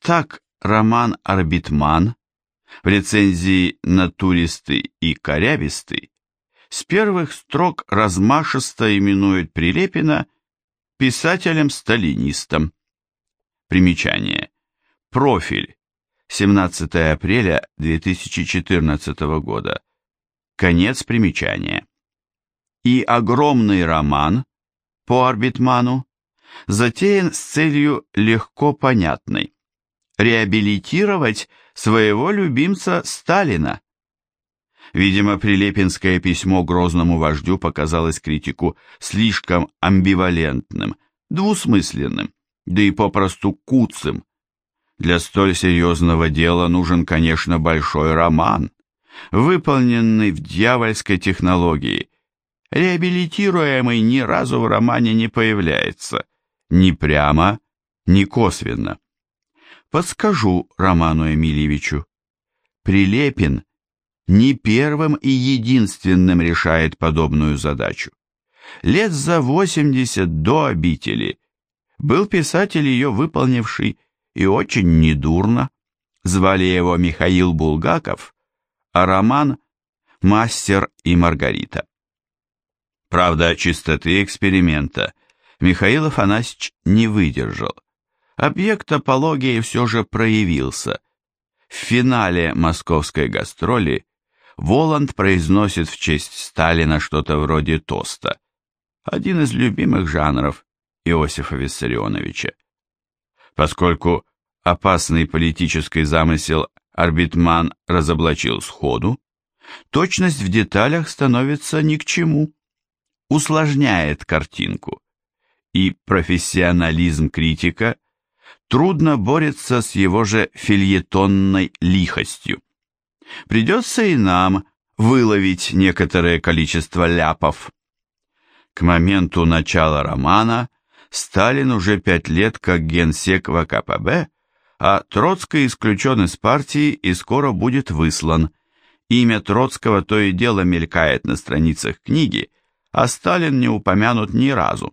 Так роман «Арбитман» в рецензии на «Туристы» и «Корябистый» с первых строк размашисто именует Прилепина писателем-сталинистом. Примечание. Профиль. 17 апреля 2014 года. Конец примечания. И огромный роман по Арбитману затеян с целью легко понятной – реабилитировать своего любимца Сталина. Видимо, Прилепинское письмо грозному вождю показалось критику слишком амбивалентным, двусмысленным, да и попросту куцым. Для столь серьезного дела нужен, конечно, большой роман, выполненный в дьявольской технологии. Реабилитируемый ни разу в романе не появляется, ни прямо, ни косвенно. Подскажу Роману Эмильевичу. Прилепин не первым и единственным решает подобную задачу. Лет за 80 до обители был писатель ее выполнивший и очень недурно. Звали его Михаил Булгаков, а роман «Мастер и Маргарита». Правда, чистоты эксперимента Михаил Афанасьевич не выдержал. Объект апологии все же проявился. В финале московской гастроли Воланд произносит в честь Сталина что-то вроде тоста. Один из любимых жанров Иосифа Виссарионовича. Поскольку опасный политический замысел Арбитман разоблачил сходу, точность в деталях становится ни к чему, усложняет картинку, и профессионализм критика трудно борется с его же фильетонной лихостью. Придется и нам выловить некоторое количество ляпов. К моменту начала романа Сталин уже пять лет как генсек ВКПБ, а Троцкий исключен из партии и скоро будет выслан. Имя Троцкого то и дело мелькает на страницах книги, а Сталин не упомянут ни разу.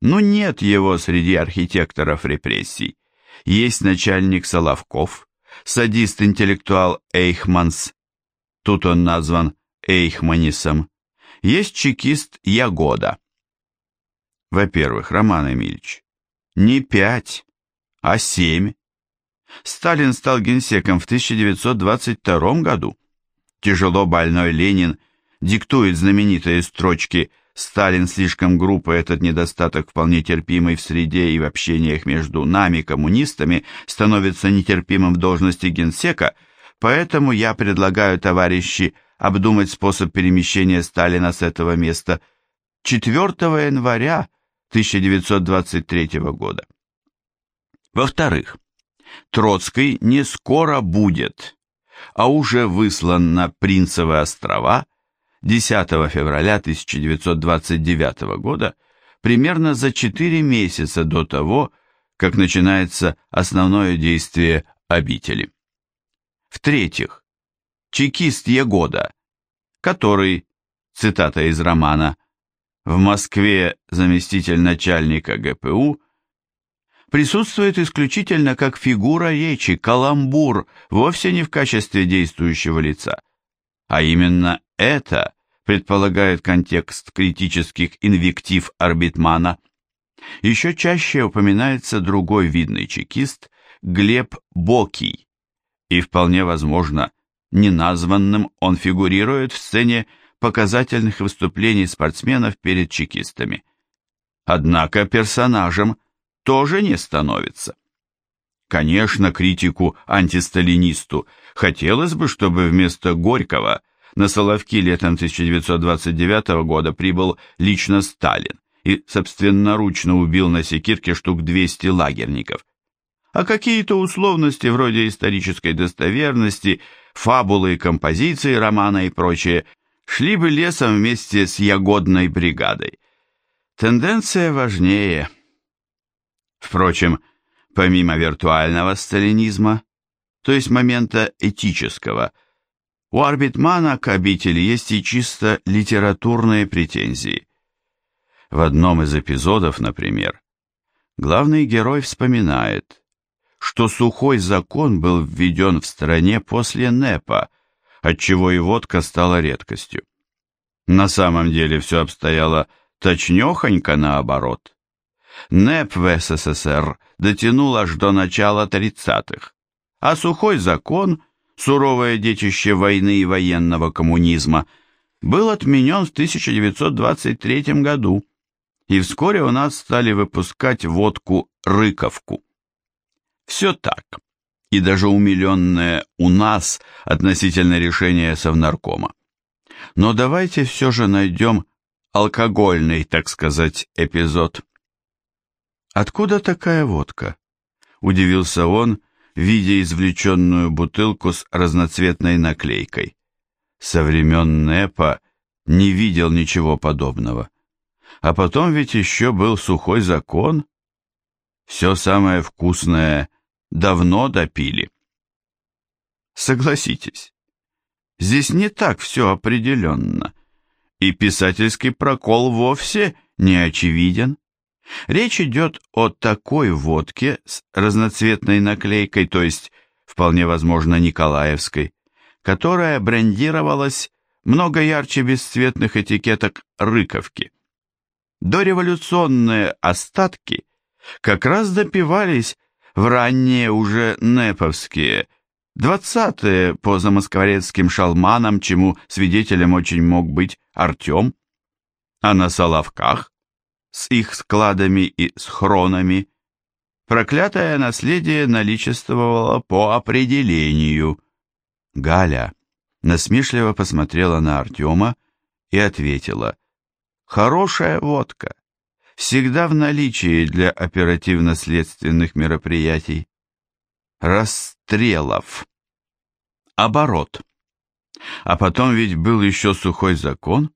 Но нет его среди архитекторов репрессий. Есть начальник Соловков, садист-интеллектуал Эйхманс, тут он назван Эйхманисом, есть чекист Ягода. Во-первых, Роман Эмильевич, не пять, а семь. Сталин стал генсеком в 1922 году. Тяжело больной Ленин диктует знаменитые строчки «Сталин слишком грубо, этот недостаток вполне терпимый в среде и в общениях между нами, коммунистами, становится нетерпимым в должности генсека, поэтому я предлагаю, товарищи, обдумать способ перемещения Сталина с этого места 4 января 1923 года. Во-вторых, Троцкий не скоро будет, а уже выслан на Принцевы острова 10 февраля 1929 года, примерно за 4 месяца до того, как начинается основное действие обители. В-третьих, чекист Егода, который, цитата из романа, в Москве заместитель начальника ГПУ, присутствует исключительно как фигура речи, каламбур, вовсе не в качестве действующего лица. А именно это предполагает контекст критических инвектив Арбитмана. Еще чаще упоминается другой видный чекист Глеб Бокий, и вполне возможно, неназванным он фигурирует в сцене показательных выступлений спортсменов перед чекистами. Однако персонажем тоже не становится. Конечно, критику-антисталинисту хотелось бы, чтобы вместо Горького на Соловки летом 1929 года прибыл лично Сталин и собственноручно убил на Секирке штук 200 лагерников. А какие-то условности вроде исторической достоверности, фабулы и композиции романа и прочее шли бы лесом вместе с ягодной бригадой. Тенденция важнее. Впрочем, помимо виртуального сталинизма, то есть момента этического, у Арбитмана к обители есть и чисто литературные претензии. В одном из эпизодов, например, главный герой вспоминает, что сухой закон был введен в стране после НЭПа, отчего и водка стала редкостью. На самом деле все обстояло точнехонько наоборот. НЭП в СССР дотянул аж до начала 30-х, а сухой закон, суровое детище войны и военного коммунизма, был отменен в 1923 году, и вскоре у нас стали выпускать водку «Рыковку». Все так, и даже умиленное у нас относительно решения Совнаркома. Но давайте все же найдем алкогольный, так сказать, эпизод. «Откуда такая водка?» – удивился он, видя извлеченную бутылку с разноцветной наклейкой. Со времен НЭПа не видел ничего подобного. А потом ведь еще был сухой закон. Все самое вкусное давно допили. Согласитесь, здесь не так все определенно, и писательский прокол вовсе не очевиден. Речь идет о такой водке с разноцветной наклейкой, то есть, вполне возможно, Николаевской, которая брендировалась много ярче бесцветных этикеток рыковки. Дореволюционные остатки как раз допивались в ранние уже неповские, двадцатые по замоскворецким шалманам, чему свидетелем очень мог быть Артем, а на Соловках с их складами и схронами, проклятое наследие наличествовало по определению. Галя насмешливо посмотрела на Артема и ответила, «Хорошая водка, всегда в наличии для оперативно-следственных мероприятий. Расстрелов. Оборот. А потом ведь был еще сухой закон,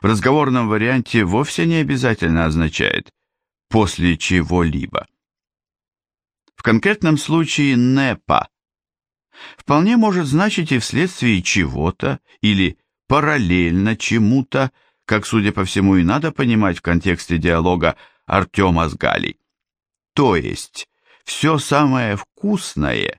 в разговорном варианте вовсе не обязательно означает «после чего-либо». В конкретном случае «непа» вполне может значить и вследствие чего-то или параллельно чему-то, как, судя по всему, и надо понимать в контексте диалога Артема с Галей. То есть, все самое вкусное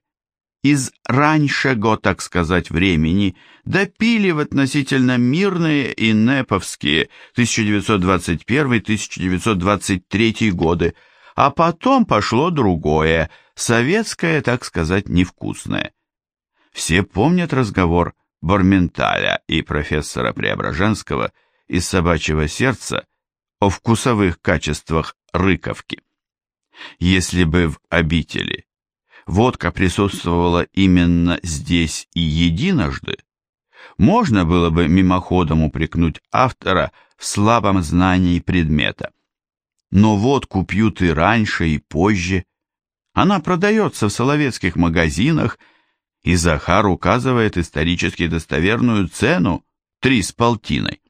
из раньшего, так сказать, времени допили в относительно мирные и неповские 1921-1923 годы, а потом пошло другое, советское, так сказать, невкусное. Все помнят разговор Борменталя и профессора Преображенского из «Собачьего сердца» о вкусовых качествах рыковки. Если бы в обители водка присутствовала именно здесь и единожды, можно было бы мимоходом упрекнуть автора в слабом знании предмета. Но водку пьют и раньше, и позже. Она продается в соловецких магазинах, и Захар указывает исторически достоверную цену – три с полтиной.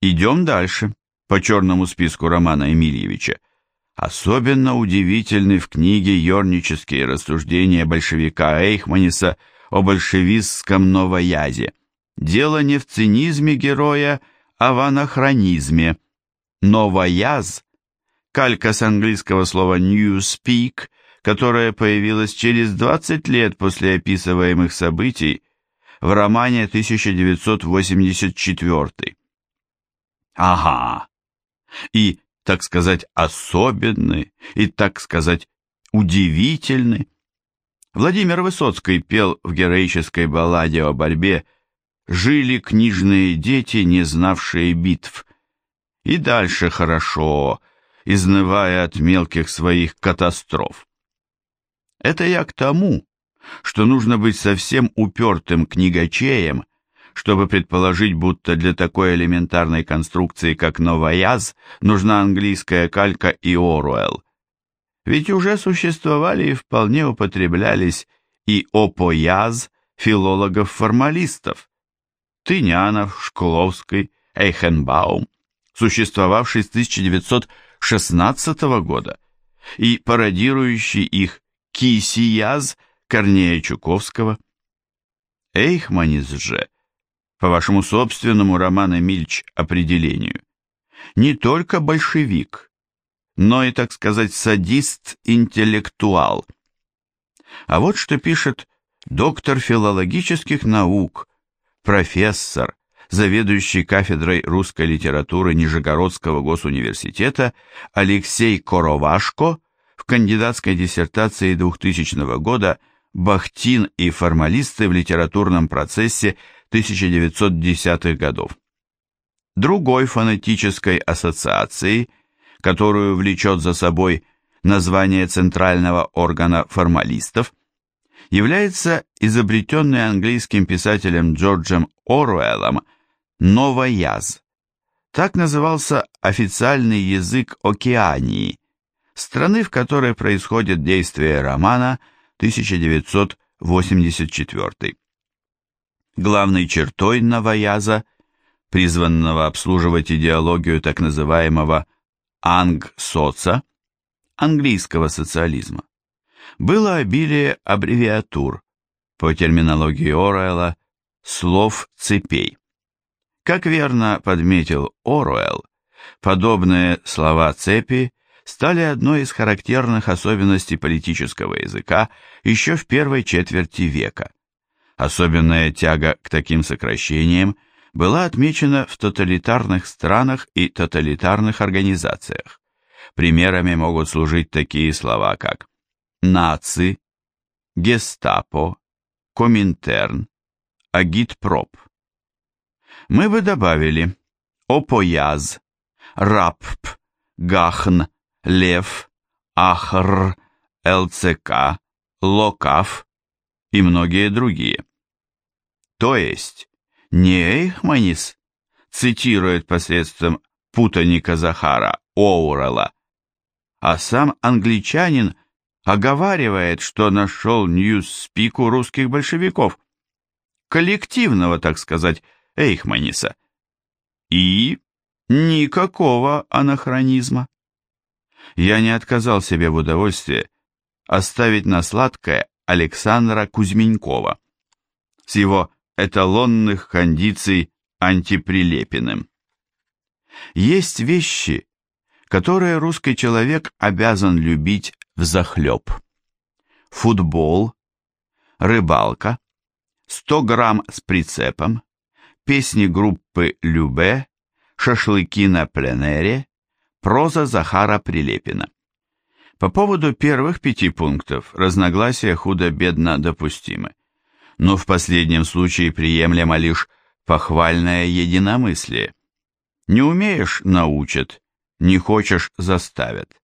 Идем дальше, по черному списку Романа Эмильевича. Особенно удивительны в книге «Ернические рассуждения большевика Эйхманиса» о большевистском новоязе. Дело не в цинизме героя, а в анахронизме. Новояз – калька с английского слова «newspeak», которое появилось через 20 лет после описываемых событий в романе 1984. Ага. И так сказать, особенный и, так сказать, удивительный. Владимир Высоцкий пел в героической балладе о борьбе «Жили книжные дети, не знавшие битв». И дальше хорошо, изнывая от мелких своих катастроф. Это я к тому, что нужно быть совсем упертым книгачеем, чтобы предположить, будто для такой элементарной конструкции, как новояз, нужна английская калька и Оруэлл. Ведь уже существовали и вполне употреблялись и опояз филологов-формалистов, Тынянов, Шкловский, Эйхенбаум, существовавший с 1916 года, и пародирующий их Кисияз Корнея Чуковского. Эйхманис же – по вашему собственному, Роман Эмильч, определению, не только большевик, но и, так сказать, садист-интеллектуал. А вот что пишет доктор филологических наук, профессор, заведующий кафедрой русской литературы Нижегородского госуниверситета Алексей Коровашко в кандидатской диссертации 2000 года «Бахтин и формалисты в литературном процессе 1910-х годов». Другой фонетической ассоциацией, которую влечет за собой название центрального органа формалистов, является изобретенный английским писателем Джорджем Оруэллом новояз. Так назывался официальный язык Океании, страны, в которой происходит действие романа 1984. Главной чертой новояза, призванного обслуживать идеологию так называемого ангсоца, английского социализма, было обилие аббревиатур, по терминологии Оруэлла, слов цепей. Как верно подметил Оруэлл, подобные слова-цепи стали одной из характерных особенностей политического языка еще в первой четверти века. Особенная тяга к таким сокращениям была отмечена в тоталитарных странах и тоталитарных организациях. Примерами могут служить такие слова, как наци, гестапо, коминтерн, агитпроп мы бы добавили опояз, рапп, гахн, лев, ахр, ЛЦК, локав и многие другие. То есть не Эйхманис цитирует посредством путаника Захара Оурела, а сам англичанин оговаривает, что нашел ньюс-спику русских большевиков, коллективного, так сказать, Эйхманиса. И никакого анахронизма. Я не отказал себе в удовольствии оставить на сладкое Александра Кузьменькова с его эталонных кондиций антиприлепиным. Есть вещи, которые русский человек обязан любить взахлеб. Футбол, рыбалка, 100 грамм с прицепом, песни группы «Любе», «Шашлыки на пленэре», проза Захара Прилепина. По поводу первых пяти пунктов разногласия худо-бедно допустимы, но в последнем случае приемлемо лишь похвальное единомыслие. Не умеешь – научат, не хочешь – заставят.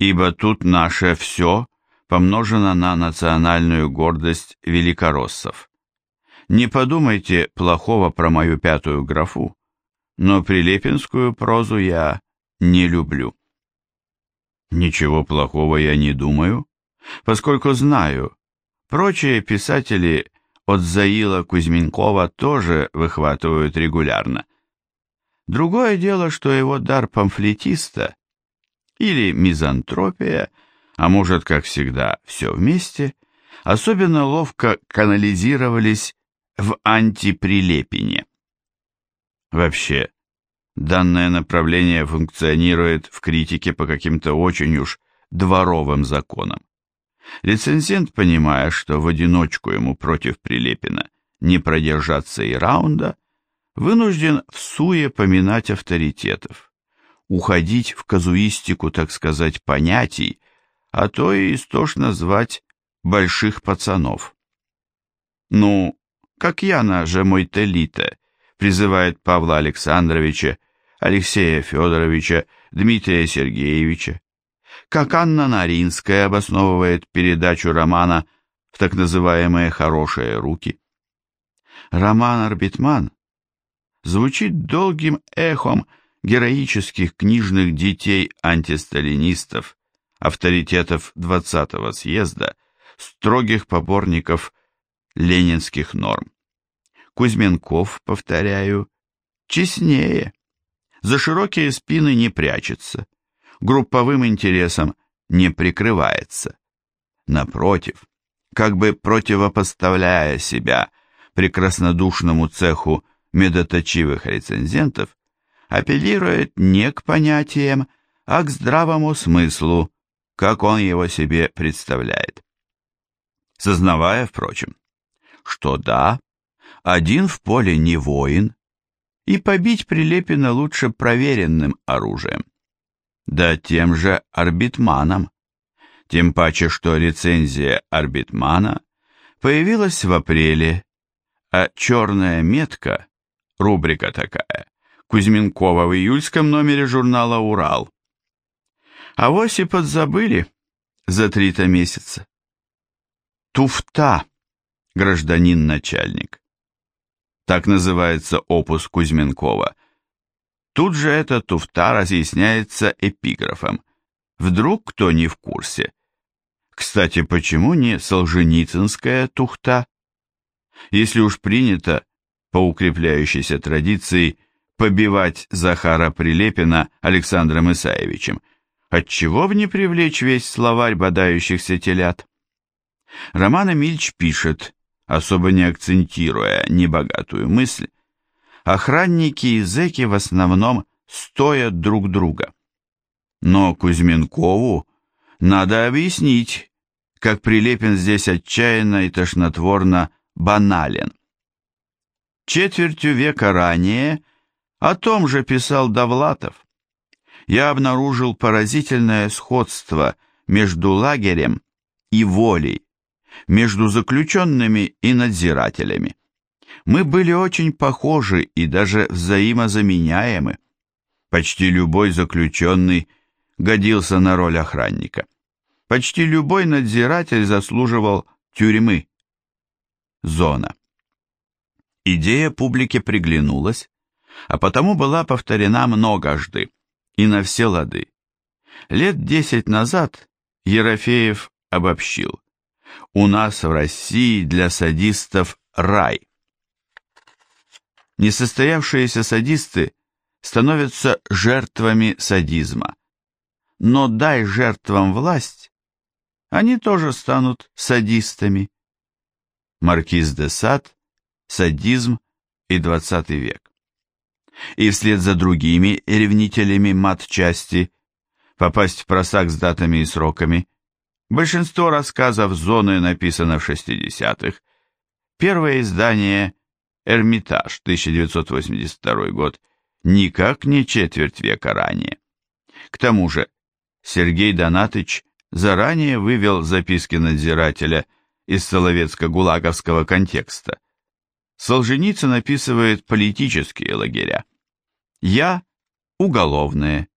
Ибо тут наше все помножено на национальную гордость великороссов. Не подумайте плохого про мою пятую графу, но прилепинскую прозу я не люблю. Ничего плохого я не думаю, поскольку знаю, прочие писатели от Заила Кузьменкова тоже выхватывают регулярно. Другое дело, что его дар памфлетиста или мизантропия, а может, как всегда, все вместе, особенно ловко канализировались в антиприлепине. Вообще, данное направление функционирует в критике по каким-то очень уж дворовым законам. Рецензент, понимая, что в одиночку ему против Прилепина не продержаться и раунда, вынужден в суе поминать авторитетов, уходить в казуистику, так сказать, понятий, а то и истошно звать больших пацанов. Ну, как Яна же мой телите, призывает Павла Александровича, Алексея Федоровича, Дмитрия Сергеевича, как Анна Наринская обосновывает передачу романа в так называемые «хорошие руки». Роман «Арбитман» звучит долгим эхом героических книжных детей антисталинистов, авторитетов 20-го съезда, строгих поборников ленинских норм. Кузьменков, повторяю, честнее, за широкие спины не прячется, групповым интересом не прикрывается. Напротив, как бы противопоставляя себя прекраснодушному цеху медоточивых рецензентов, апеллирует не к понятиям, а к здравому смыслу, как он его себе представляет. Сознавая, впрочем, что да, один в поле не воин, и побить Прилепина лучше проверенным оружием. Да тем же арбитманом. Тем паче, что рецензия арбитмана появилась в апреле, а черная метка, рубрика такая, Кузьминкова в июльском номере журнала «Урал». А вось и подзабыли за три-то месяца. Туфта, гражданин-начальник. Так называется опус Кузьминкова. Тут же эта туфта разъясняется эпиграфом. Вдруг кто не в курсе. Кстати, почему не Солженицынская тухта? Если уж принято, по укрепляющейся традиции, побивать Захара Прилепина Александром Исаевичем, отчего в не привлечь весь словарь бодающихся телят? Роман Эмильч пишет, особо не акцентируя небогатую мысль, охранники и зэки в основном стоят друг друга. Но Кузьменкову надо объяснить, как Прилепин здесь отчаянно и тошнотворно банален. Четвертью века ранее о том же писал Довлатов. Я обнаружил поразительное сходство между лагерем и волей между заключенными и надзирателями. Мы были очень похожи и даже взаимозаменяемы. Почти любой заключенный годился на роль охранника. Почти любой надзиратель заслуживал тюрьмы. Зона. Идея публике приглянулась, а потому была повторена многожды и на все лады. Лет десять назад Ерофеев обобщил. У нас в России для садистов рай. Несостоявшиеся садисты становятся жертвами садизма. Но дай жертвам власть, они тоже станут садистами. Маркиз де Сад, садизм и двадцатый век. И вслед за другими ревнителями мат-части попасть в просак с датами и сроками – Большинство рассказов «Зоны» написано в 60-х. Первое издание «Эрмитаж» 1982 год никак не четверть века ранее. К тому же Сергей Донатыч заранее вывел записки надзирателя из Соловецко-Гулаговского контекста. Солженицын описывает политические лагеря. Я – уголовные.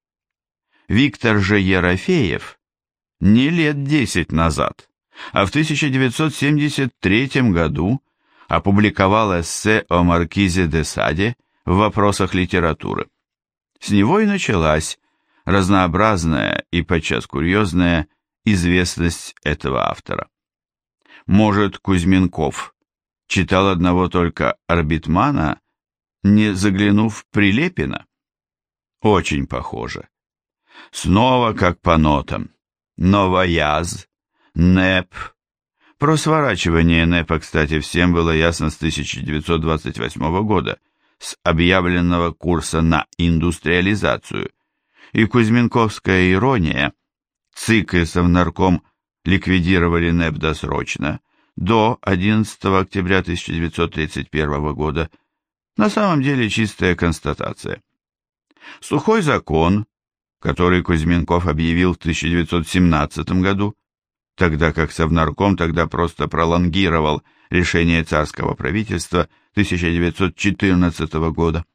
Виктор же Ерофеев – не лет десять назад, а в 1973 году опубликовал эссе о маркизе де Саде в вопросах литературы. С него и началась разнообразная и подчас курьезная известность этого автора. Может, Кузьменков читал одного только Арбитмана, не заглянув в Прилепина? Очень похоже. Снова как по нотам. Новояз, НЭП. Про сворачивание НЭПа, кстати, всем было ясно с 1928 года, с объявленного курса на индустриализацию. И Кузьминковская ирония, ЦИК и Совнарком ликвидировали НЭП досрочно, до 11 октября 1931 года, на самом деле чистая констатация. Сухой закон, который Кузьменков объявил в 1917 году, тогда как Совнарком тогда просто пролонгировал решение царского правительства 1914 года.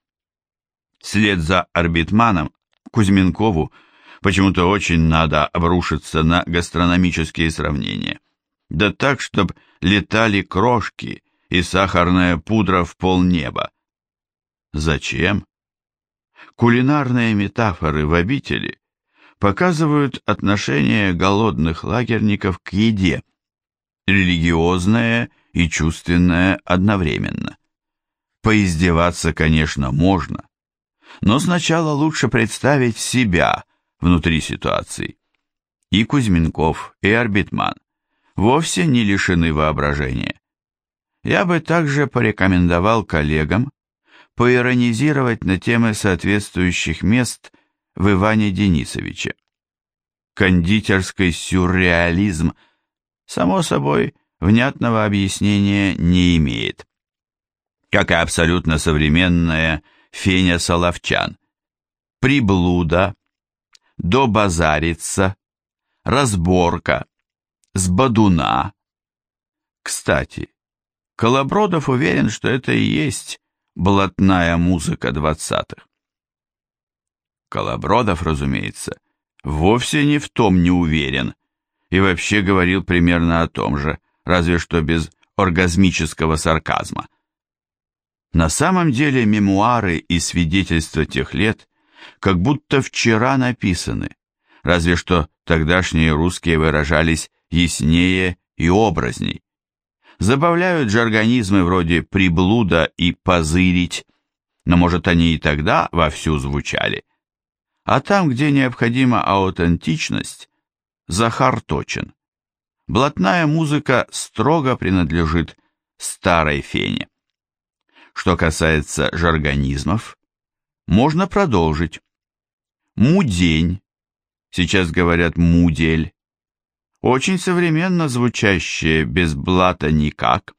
Вслед за Арбитманом Кузьменкову почему-то очень надо обрушиться на гастрономические сравнения. Да так, чтобы летали крошки и сахарная пудра в полнеба. Зачем? Кулинарные метафоры в обители показывают отношение голодных лагерников к еде, религиозное и чувственное одновременно. Поиздеваться, конечно, можно, но сначала лучше представить себя внутри ситуации. И Кузьминков, и Арбитман вовсе не лишены воображения. Я бы также порекомендовал коллегам поиронизировать на темы соответствующих мест в Иване Денисовиче. Кондитерский сюрреализм, само собой, внятного объяснения не имеет. Как и абсолютно современная Феня Соловчан. Приблуда, добазариться, разборка, с бодуна. Кстати, Колобродов уверен, что это и есть блатная музыка двадцатых. Колобродов, разумеется, вовсе не в том не уверен и вообще говорил примерно о том же, разве что без оргазмического сарказма. На самом деле мемуары и свидетельства тех лет как будто вчера написаны, разве что тогдашние русские выражались яснее и образней. Забавляют жаргонизмы вроде «приблуда» и «позырить», но, может, они и тогда вовсю звучали. А там, где необходима аутентичность, Захар точен. Блатная музыка строго принадлежит старой фене. Что касается жаргонизмов, можно продолжить. Мудень, сейчас говорят мудель, очень современно звучащее без блата никак,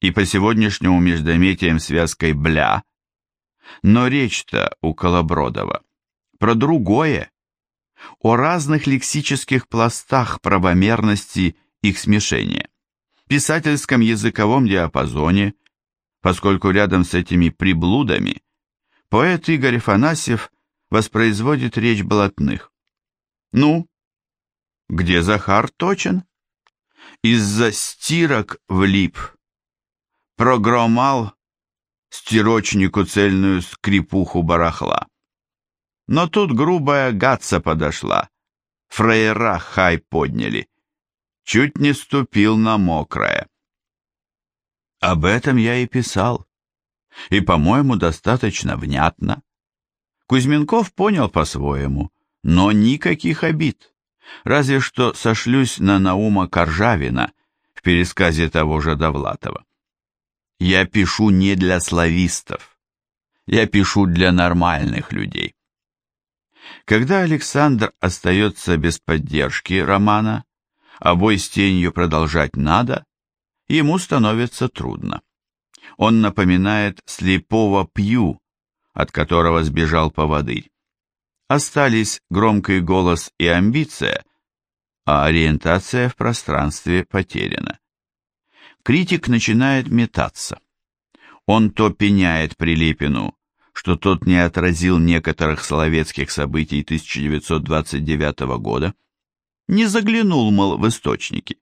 и по сегодняшнему междометиям связкой «бля», но речь-то у Колобродова про другое, о разных лексических пластах правомерности их смешения, писательском языковом диапазоне, поскольку рядом с этими приблудами поэт Игорь Фанасьев воспроизводит речь блатных. Ну, где Захар точен? Из-за стирок влип. Прогромал стирочнику цельную скрипуху барахла. Но тут грубая гадца подошла. Фрейра хай подняли. Чуть не ступил на мокрое. Об этом я и писал. И, по-моему, достаточно внятно. Кузьменков понял по-своему, но никаких обид. Разве что сошлюсь на Наума Коржавина в пересказе того же Довлатова. Я пишу не для славистов. Я пишу для нормальных людей. Когда Александр остается без поддержки романа, а бой с тенью продолжать надо, ему становится трудно. Он напоминает слепого Пью, от которого сбежал поводырь. Остались громкий голос и амбиция, а ориентация в пространстве потеряна. Критик начинает метаться. Он то пеняет Прилепину, что тот не отразил некоторых соловецких событий 1929 года, не заглянул, мол, в источники,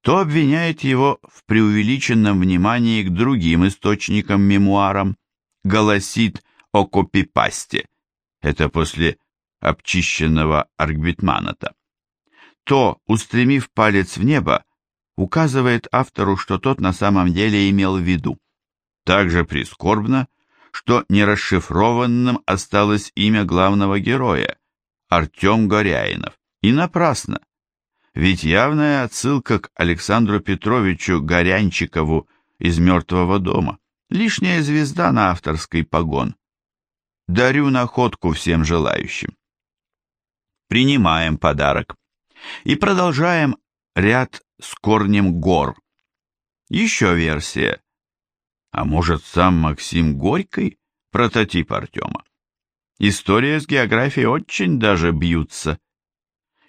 то обвиняет его в преувеличенном внимании к другим источникам-мемуарам, голосит о копипасте, это после обчищенного Аркбитманата, то, устремив палец в небо, указывает автору, что тот на самом деле имел в виду. Также прискорбно, что нерасшифрованным осталось имя главного героя, Артем Горяинов. И напрасно. Ведь явная отсылка к Александру Петровичу Горянчикову из «Мертвого дома». Лишняя звезда на авторской погон. Дарю находку всем желающим. Принимаем подарок. И продолжаем ряд с корнем гор. Еще версия. А может, сам Максим Горький прототип Артема? История с географией очень даже бьются.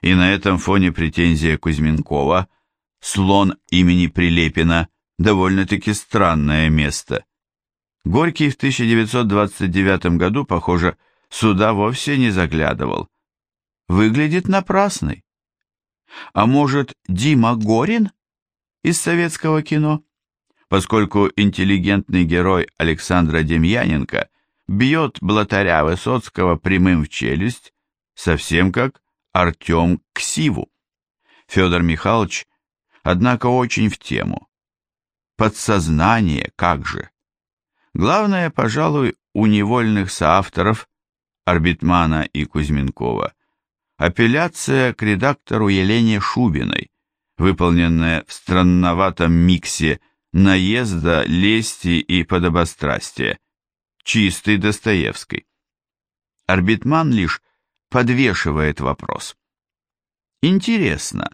И на этом фоне претензия Кузьменкова «Слон имени Прилепина» довольно-таки странное место. Горький в 1929 году, похоже, сюда вовсе не заглядывал. Выглядит напрасной. А может, Дима Горин из советского кино? Поскольку интеллигентный герой Александра Демьяненко бьет блатаря Высоцкого прямым в челюсть, совсем как Артем Ксиву. Федор Михайлович, однако, очень в тему. Подсознание, как же. Главное, пожалуй, у невольных соавторов Арбитмана и Кузьменкова апелляция к редактору Елене Шубиной, выполненная в странноватом миксе наезда, лести и подобострастия, чистый Достоевский. Арбитман лишь подвешивает вопрос. Интересно,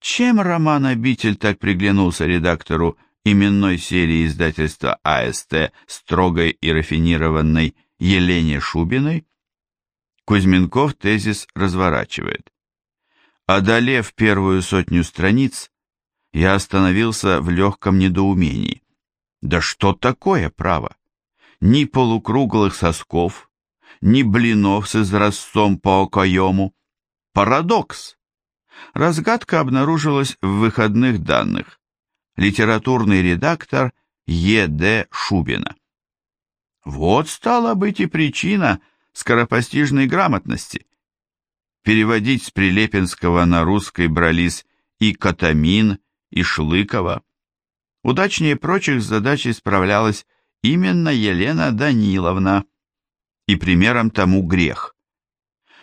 чем роман «Обитель» так приглянулся редактору именной серии издательства АСТ строгой и рафинированной Елене Шубиной? Кузьменков тезис разворачивает. Одолев первую сотню страниц, я остановился в легком недоумении. Да что такое право? Ни полукруглых сосков, ни блинов с изразцом по окоему. Парадокс! Разгадка обнаружилась в выходных данных. Литературный редактор Е.Д. Шубина. Вот стала быть и причина скоропостижной грамотности. Переводить с Прилепинского на русский брались и Катамин, и Шлыкова. Удачнее прочих с задачей справлялась именно Елена Даниловна, и примером тому грех.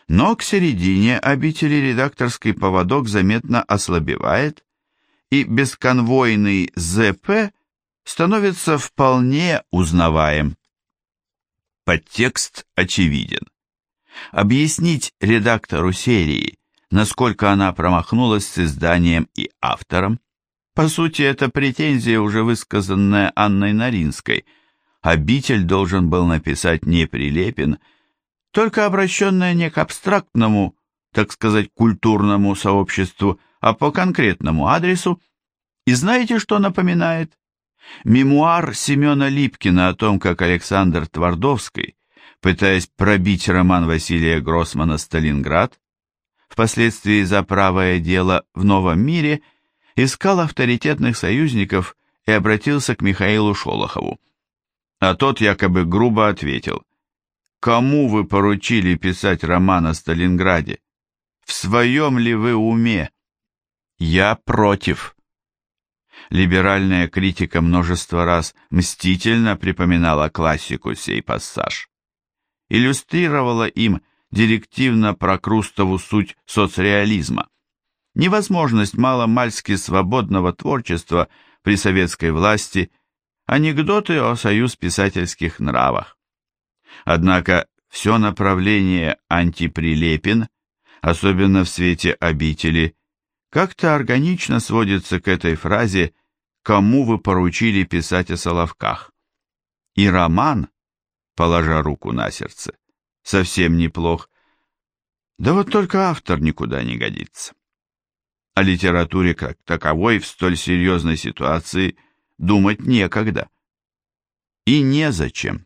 Но к середине обители редакторский поводок заметно ослабевает, и бесконвойный ЗП становится вполне узнаваем. Подтекст очевиден. Объяснить редактору серии, насколько она промахнулась с изданием и автором. По сути, это претензия, уже высказанная Анной Наринской. Обитель должен был написать не Прилепин, только обращенная не к абстрактному, так сказать, культурному сообществу, а по конкретному адресу. И знаете, что напоминает? Мемуар Семена Липкина о том, как Александр Твардовский пытаясь пробить роман Василия Гроссмана «Сталинград», впоследствии за правое дело в новом мире, искал авторитетных союзников и обратился к Михаилу Шолохову. А тот якобы грубо ответил, «Кому вы поручили писать роман о Сталинграде? В своем ли вы уме? Я против». Либеральная критика множество раз мстительно припоминала классику сей пассаж иллюстрировала им директивно-прокрустову суть соцреализма. Невозможность маломальски свободного творчества при советской власти, анекдоты о союз писательских нравах. Однако все направление антиприлепин, особенно в свете обители, как-то органично сводится к этой фразе «Кому вы поручили писать о Соловках?» И роман, положа руку на сердце. Совсем неплох. Да вот только автор никуда не годится. О литературе как таковой в столь серьезной ситуации думать некогда. И незачем.